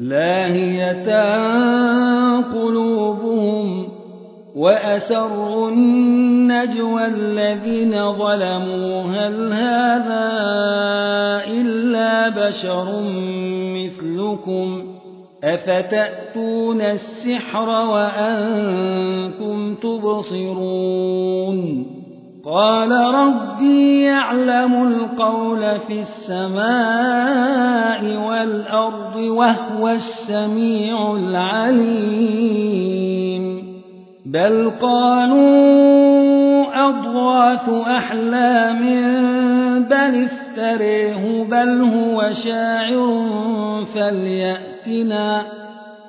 لاهية قلوبهم وأسروا النجوى الذين ظلموا. هل هذا إلا بشر مثلكم؟ أفتأتون السحر وأنتم تبصرون؟ قال ربي يعلم القول في السماء والأرض وهو السميع العليم. بل قالوا أضغاث أحلام بل افتريه بل هو شاعر فليأتنا.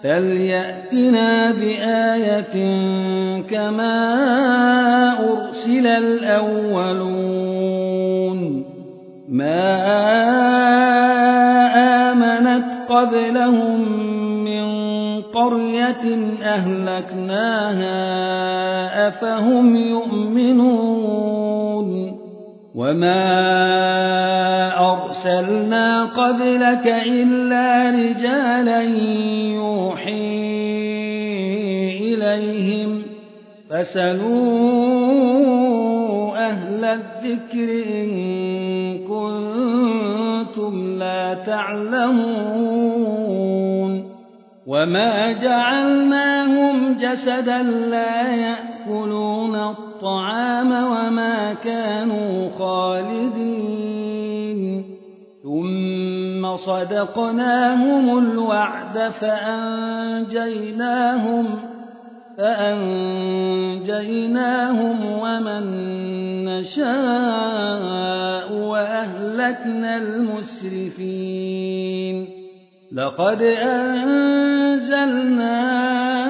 فليأتنا بآية كما أرسل الأولون ما آمنت قبلهم من قرية أهلكناها أفهم يؤمنون وما أرسلنا قبلك إلا رجالا يوحي إليهم فسلوا أهل الذكر إن كنتم لا تعلمون وما جعلناهم جسدا لا يأكلون الطعام وما كانوا خالدين. ثم صدقناهم الوعد فأنجيناهم فأنجيناهم ومن نشاء وأهلكنا المسرفين. لقد أنزلنا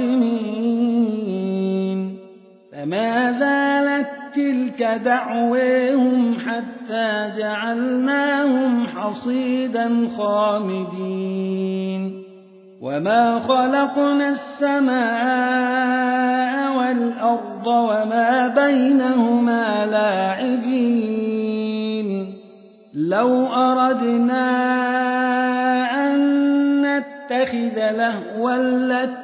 ظالمين فما زالت تلك دعويهم حتى جعلناهم حصيدا خامدين. وما خلقنا السماء والأرض وما بينهما لاعبين. لو أردنا أن نتخذ لهوا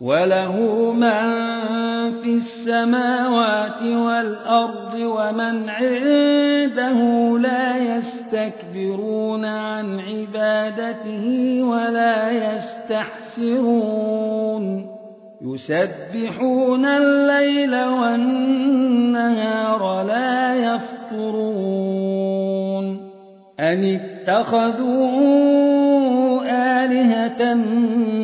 وله من في السماوات والأرض ومن عنده لا يستكبرون عن عبادته ولا يستحسرون يسبحون الليل والنهار لا يفطرون أن اتخذوا آلهة من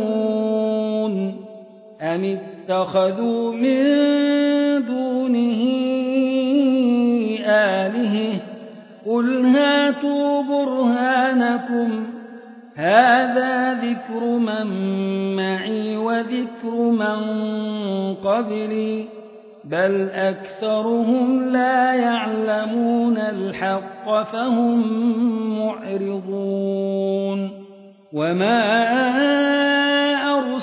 أم اتخذوا من دونه آله قل هاتوا برهانكم هذا ذكر من معي وذكر من قبلي بل أكثرهم لا يعلمون الحق فهم معرضون وما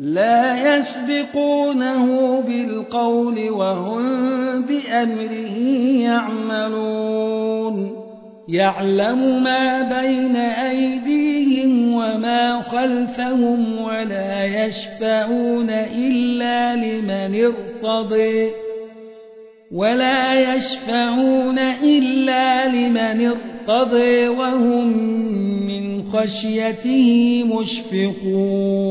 لا يسبقونه بالقول وهم بأمره يعملون. يعلم ما بين أيديهم وما خلفهم ولا يشفعون إلا لمن ارتضي. ولا يشفعون إلا لمن ارتضي وهم من خشيته مشفقون.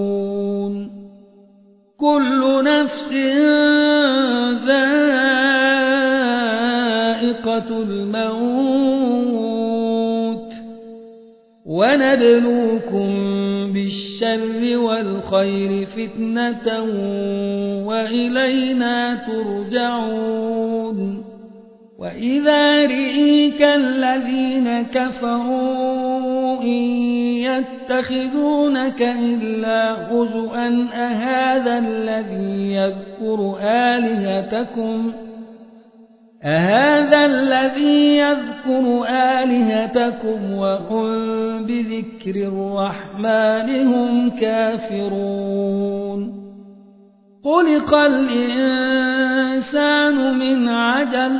كل نفس ذائقة الموت ونبلوكم بالشر والخير فتنة وإلينا ترجعون وإذا رئيك الذين كفروا إن يتخذونك إلا هزؤا أهذا الذي يذكر آلهتكم؟ أهذا الذي يذكر آلهتكم وهم بذكر الرحمن هم كافرون. خلق الإنسان من عجل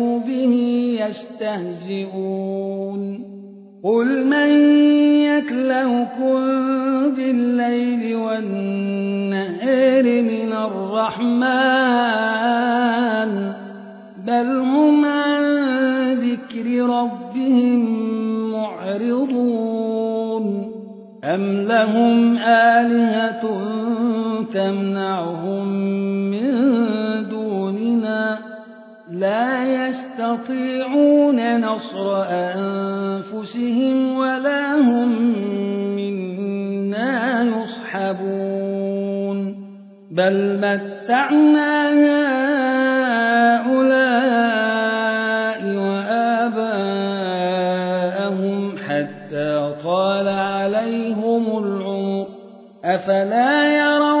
يستهزئون. قل من يكلهكم بالليل والنهار من الرحمن بل هم عن ذكر ربهم معرضون. أم لهم آلهة تمنعهم لا يستطيعون نصر أنفسهم ولا هم منا يصحبون. بل متعنا هؤلاء وآباءهم حتى طال عليهم العمر. أفلا يرون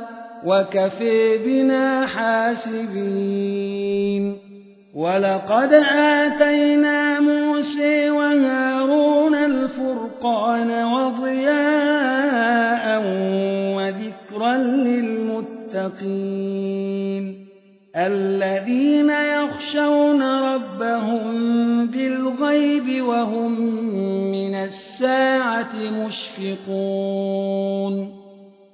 وكفي بنا حاسبين. ولقد آتينا موسى وهارون الفرقان وضياء وذكرا للمتقين. الذين يخشون ربهم بالغيب وهم من الساعة مشفقون.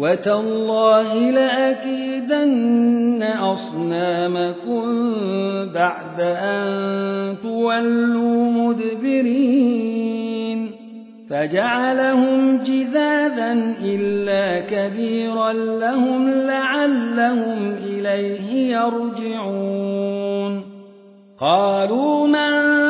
وتالله لاكيدن أصنامكم بعد أن تولوا مدبرين فجعلهم جذاذا إلا كبيرا لهم لعلهم إليه يرجعون قالوا من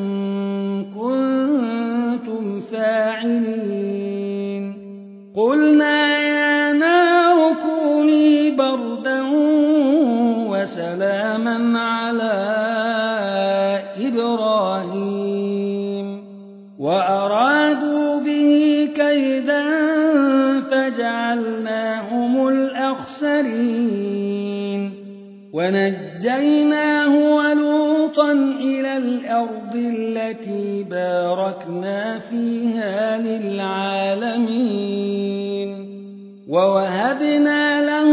ونجيناه ولوطا إلى الأرض التي باركنا فيها للعالمين. ووهبنا له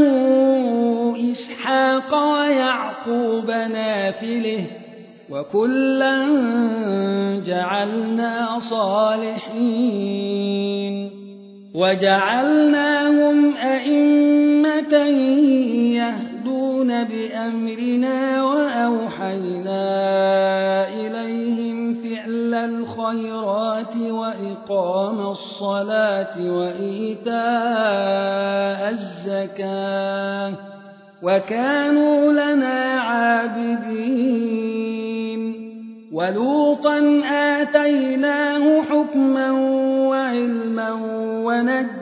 إسحاق ويعقوب نافله وكلا جعلنا صالحين. وجعلناهم أئمة بأمرنا وأوحينا إليهم فعل الخيرات وإقام الصلاة وإيتاء الزكاة وكانوا لنا عابدين ولوطا آتيناه حكما وعلما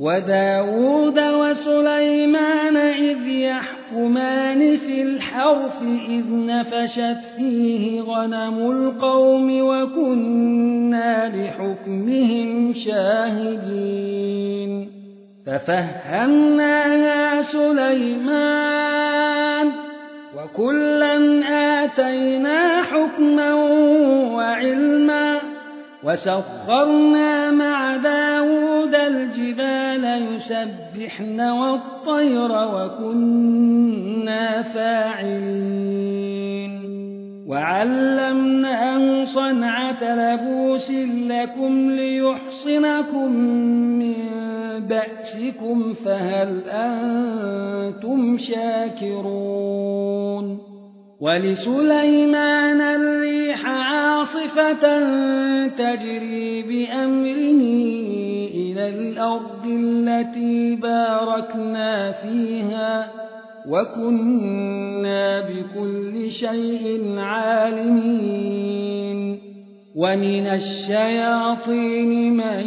وداود وسليمان إذ يحكمان في الحرف إذ نفشت فيه غنم القوم وكنا لحكمهم شاهدين ففهمناها سليمان وكلا آتينا حكما وعلما وسخرنا مع داود الجبال يسبحن والطير وكنا فاعلين. وعلمناه صنعة لبوس لكم ليحصنكم من بأسكم فهل أنتم شاكرون؟ ولسليمان الريح عاصفة تجري بأمره الأرض التي باركنا فيها وكنا بكل شيء عالمين ومن الشياطين من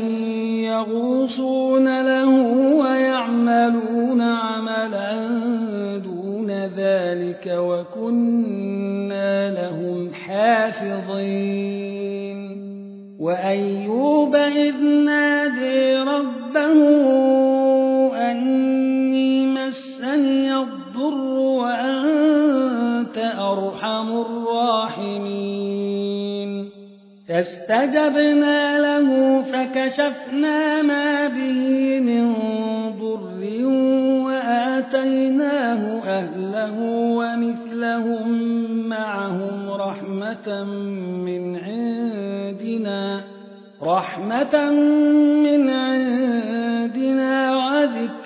يغوصون له ويعملون عملا دون ذلك وكنا لهم حافظين. وأيوب إذ نادي ربه أني مسني الضر وأنت أرحم الراحمين. فاستجبنا له فكشفنا ما به من ضر وآتيناه أهله ومثلهم معهم رحمة من عندنا رحمة من عندنا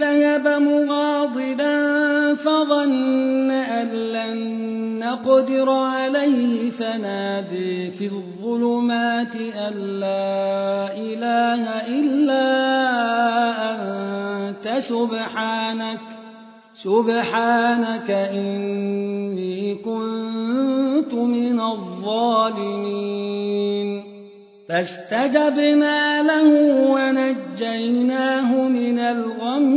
ذهب مغاضبا فظن أن لن نقدر عليه فنادي في الظلمات أن لا إله إلا أنت سبحانك سبحانك إني كنت من الظالمين. فاستجبنا له ونجيناه من الغم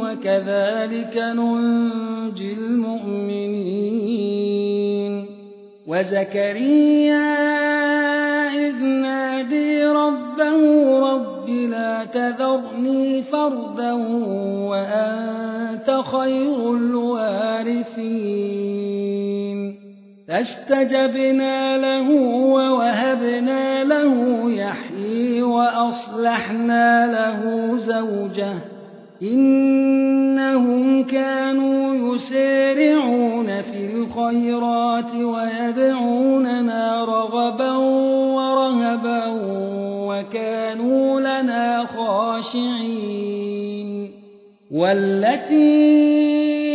وكذلك ننجي المؤمنين. وزكريا إذ نادي ربه رب لا تذرني فردا وأنت خير الوارثين. فاستجبنا له ووهبنا له يحيي وأصلحنا له زوجه. إنهم كانوا يسارعون في الخيرات ويدعوننا رغبا ورهبا وكانوا لنا خاشعين. والتي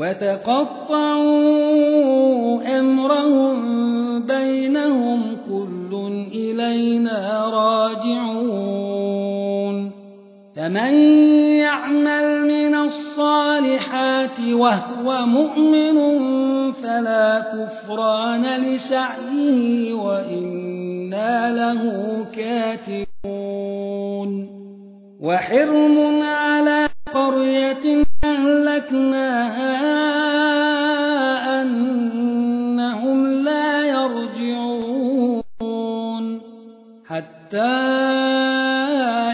وتقطعوا أمرهم بينهم كل إلينا راجعون فمن يعمل من الصالحات وهو مؤمن فلا كفران لسعيه وإنا له كاتبون وحرم على قرية أهلكناها حتى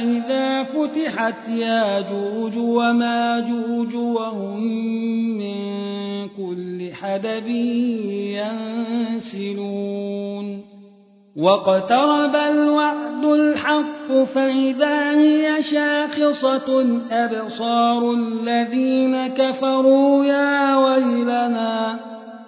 إذا فتحت ياجوج وماجوج وهم من كل حدب ينسلون. واقترب الوعد الحق فإذا هي شاخصة أبصار الذين كفروا يا ويلنا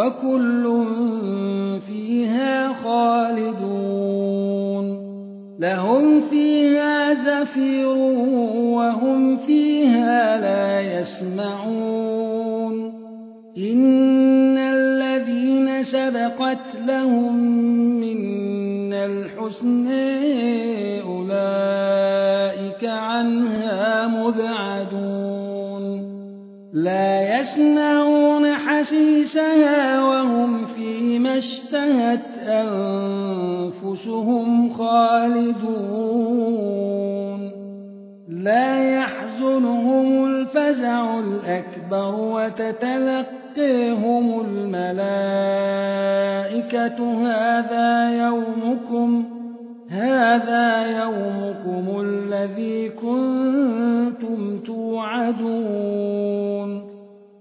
وكل فيها خالدون. لهم فيها زَفِيرٌ وَهُمْ فِيهَا لَا يَسْمَعُونَ. إِنَّ الَّذِينَ سَبَقَتْ لَهُم مِّنَّا الْحُسْنَىٰ أُولَٰئِكَ عَنْهَا مُبْعَدُونَ لَا يَسْمَعُونَ حَسِيسَهَا وَهُمْ فِيمَا اشْتَهَتْ أَنفُسُهُمْ خَالِدُونَ. لَا يَحْزُنُهُمُ الْفَزَعُ الْأَكْبَرُ وَتَتَلَقَّاهُمُ الْمَلَائِكَةُ. هَٰذَا يَوْمُكُمْ هذا يومكم الذي كنتم توعدون.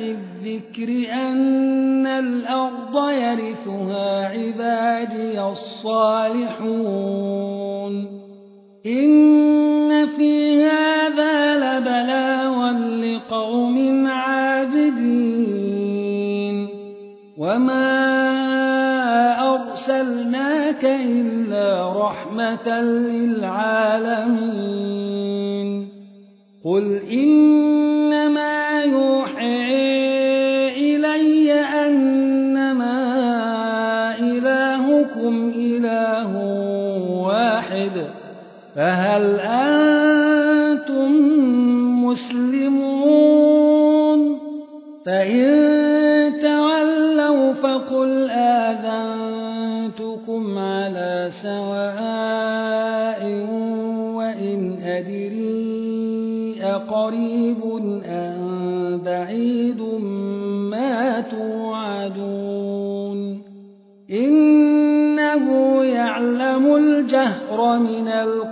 الذكر أن الأرض يرثها عبادي الصالحون. إن في هذا لبلاغا لقوم عابدين. وما أرسلناك إلا رحمة للعالمين. قل إنما فهل أنتم مسلمون؟ فإن تولوا فقل آذنتكم على سواء وإن أدري أقريب أم بعيد ما توعدون. إنه يعلم الجهر من القول